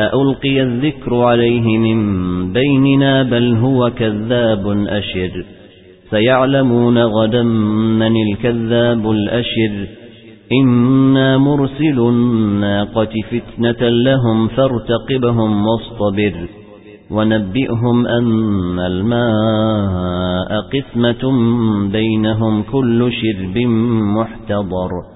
أألقي الذكر عليه من بيننا بل هو كذاب أشر سيعلمون غدا من الكذاب الأشر إنا مرسل الناقة فتنة لهم فارتقبهم واصطبر ونبئهم أن الماء قسمة بينهم كل شرب محتضر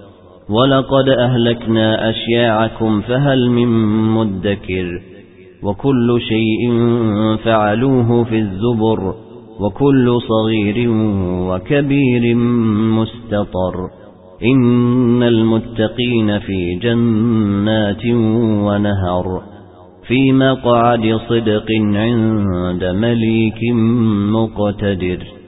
ولقد أهلكنا أشياعكم فهل من مدكر وكل شيء فعلوه في الزبر وكل صغير وكبير مستطر إن المتقين في جنات ونهر في مقعد صدق عند مليك مقتدر